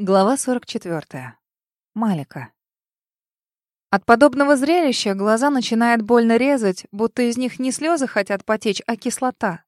Глава 44. Малика. От подобного зрелища глаза начинают больно резать, будто из них не слезы хотят потечь, а кислота.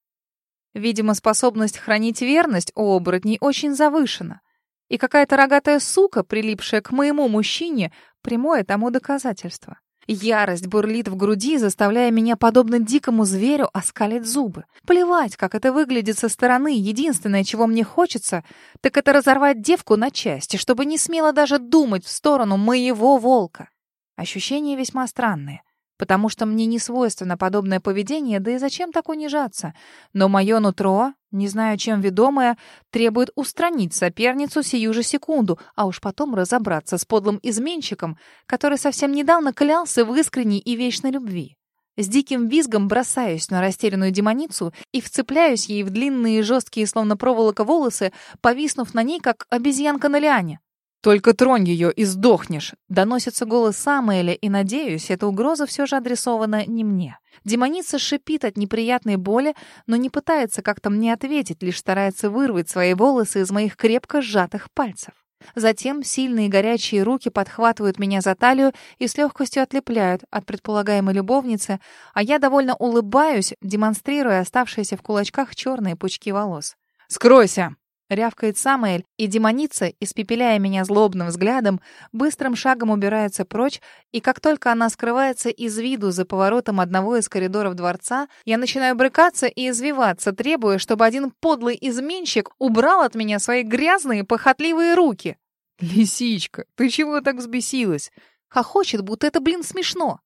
Видимо, способность хранить верность у оборотней очень завышена. И какая-то рогатая сука, прилипшая к моему мужчине, прямое тому доказательство. Ярость бурлит в груди, заставляя меня, подобно дикому зверю, оскалить зубы. Плевать, как это выглядит со стороны. Единственное, чего мне хочется, так это разорвать девку на части, чтобы не смело даже думать в сторону моего волка. Ощущения весьма странные потому что мне не свойственно подобное поведение, да и зачем так унижаться? Но мое нутро, не знаю чем ведомое, требует устранить соперницу сию же секунду, а уж потом разобраться с подлым изменщиком, который совсем недавно клялся в искренней и вечной любви. С диким визгом бросаюсь на растерянную демоницу и вцепляюсь ей в длинные жесткие, словно проволока, волосы, повиснув на ней, как обезьянка на лиане. «Только тронь ее и сдохнешь!» Доносится голос Самуэля, и, надеюсь, эта угроза все же адресована не мне. Демоница шипит от неприятной боли, но не пытается как-то мне ответить, лишь старается вырвать свои волосы из моих крепко сжатых пальцев. Затем сильные горячие руки подхватывают меня за талию и с легкостью отлепляют от предполагаемой любовницы, а я довольно улыбаюсь, демонстрируя оставшиеся в кулачках черные пучки волос. «Скройся!» Рявкает Самоэль, и демоница, испепеляя меня злобным взглядом, быстрым шагом убирается прочь, и как только она скрывается из виду за поворотом одного из коридоров дворца, я начинаю брыкаться и извиваться, требуя, чтобы один подлый изменщик убрал от меня свои грязные, похотливые руки. «Лисичка, ты чего так взбесилась?» Хохочет, будто это, блин, смешно.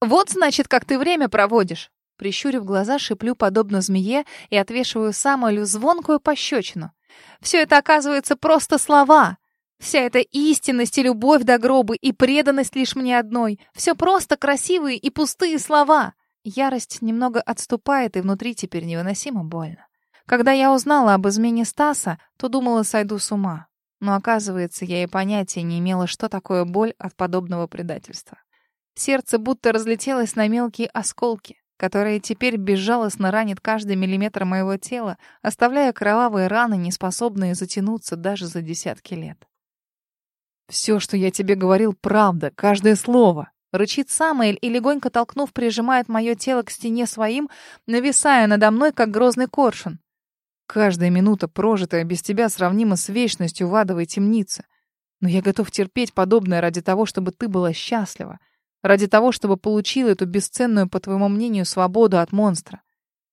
«Вот, значит, как ты время проводишь!» Прищурив глаза, шиплю подобно змее и отвешиваю Самоэлю звонкую пощечину. Все это, оказывается, просто слова. Вся эта истинность и любовь до гроба и преданность лишь мне одной. Все просто красивые и пустые слова. Ярость немного отступает, и внутри теперь невыносимо больно. Когда я узнала об измене Стаса, то думала, сойду с ума. Но оказывается, я и понятия не имела, что такое боль от подобного предательства. Сердце будто разлетелось на мелкие осколки которая теперь безжалостно ранит каждый миллиметр моего тела, оставляя кровавые раны, неспособные затянуться даже за десятки лет. «Все, что я тебе говорил, правда, каждое слово», — рычит Самоэль и, легонько толкнув, прижимает мое тело к стене своим, нависая надо мной, как грозный коршун. «Каждая минута, прожитая без тебя, сравнима с вечностью в адовой темнице. Но я готов терпеть подобное ради того, чтобы ты была счастлива. Ради того, чтобы получил эту бесценную, по твоему мнению, свободу от монстра.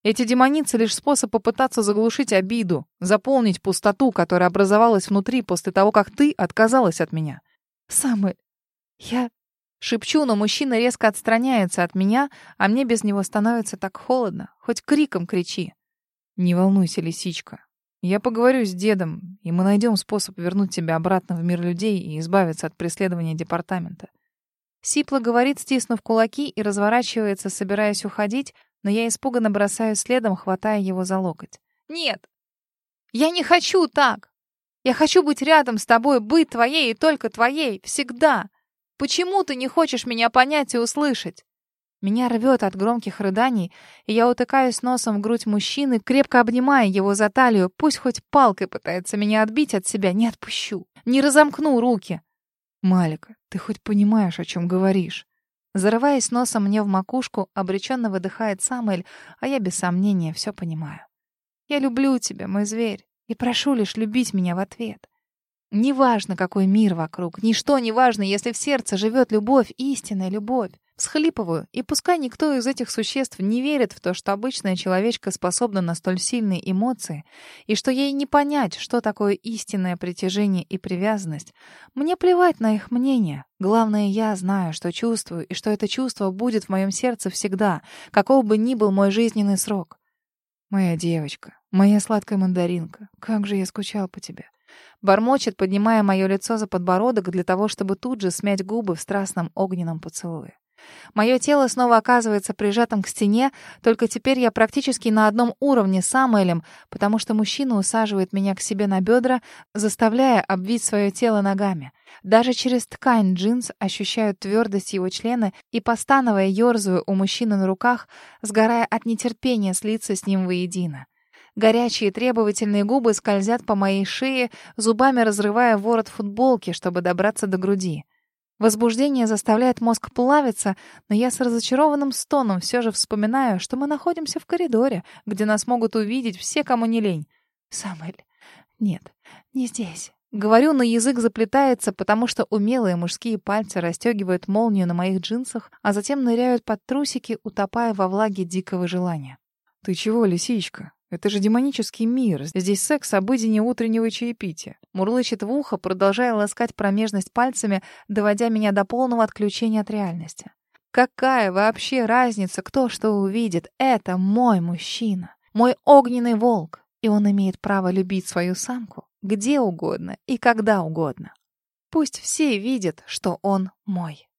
Эти демоницы — лишь способ попытаться заглушить обиду, заполнить пустоту, которая образовалась внутри после того, как ты отказалась от меня. Самый... Я... Шепчу, но мужчина резко отстраняется от меня, а мне без него становится так холодно. Хоть криком кричи. Не волнуйся, лисичка. Я поговорю с дедом, и мы найдем способ вернуть тебя обратно в мир людей и избавиться от преследования департамента. Сипло говорит, стиснув кулаки, и разворачивается, собираясь уходить, но я испуганно бросаю следом, хватая его за локоть. «Нет! Я не хочу так! Я хочу быть рядом с тобой, быть твоей и только твоей, всегда! Почему ты не хочешь меня понять и услышать?» Меня рвет от громких рыданий, и я утыкаюсь носом в грудь мужчины, крепко обнимая его за талию, пусть хоть палкой пытается меня отбить от себя, не отпущу, не разомкну руки. «Малика, ты хоть понимаешь, о чем говоришь?» Зарываясь носом мне в макушку, обреченно выдыхает Самуэль, а я без сомнения все понимаю. «Я люблю тебя, мой зверь, и прошу лишь любить меня в ответ. Неважно, какой мир вокруг, ничто не важно, если в сердце живет любовь, истинная любовь. Схлипываю, и пускай никто из этих существ не верит в то, что обычная человечка способна на столь сильные эмоции, и что ей не понять, что такое истинное притяжение и привязанность, мне плевать на их мнение. Главное, я знаю, что чувствую, и что это чувство будет в моем сердце всегда, каков бы ни был мой жизненный срок. Моя девочка, моя сладкая мандаринка, как же я скучал по тебе. Бормочет, поднимая мое лицо за подбородок для того, чтобы тут же смять губы в страстном огненном поцелуе. Мое тело снова оказывается прижатым к стене, только теперь я практически на одном уровне с Самуэлем, потому что мужчина усаживает меня к себе на бедра, заставляя обвить свое тело ногами. Даже через ткань джинс ощущаю твердость его члена и, постановая, ерзаю у мужчины на руках, сгорая от нетерпения слиться с ним воедино. Горячие требовательные губы скользят по моей шее, зубами разрывая ворот футболки, чтобы добраться до груди. Возбуждение заставляет мозг плавиться, но я с разочарованным стоном все же вспоминаю, что мы находимся в коридоре, где нас могут увидеть все, кому не лень. «Самуэль, нет, не здесь». Говорю, но язык заплетается, потому что умелые мужские пальцы расстегивают молнию на моих джинсах, а затем ныряют под трусики, утопая во влаге дикого желания. «Ты чего, лисичка? Это же демонический мир. Здесь секс обыденнее утреннего чаепития». Мурлычет в ухо, продолжая ласкать промежность пальцами, доводя меня до полного отключения от реальности. Какая вообще разница, кто что увидит? Это мой мужчина, мой огненный волк, и он имеет право любить свою самку где угодно и когда угодно. Пусть все видят, что он мой.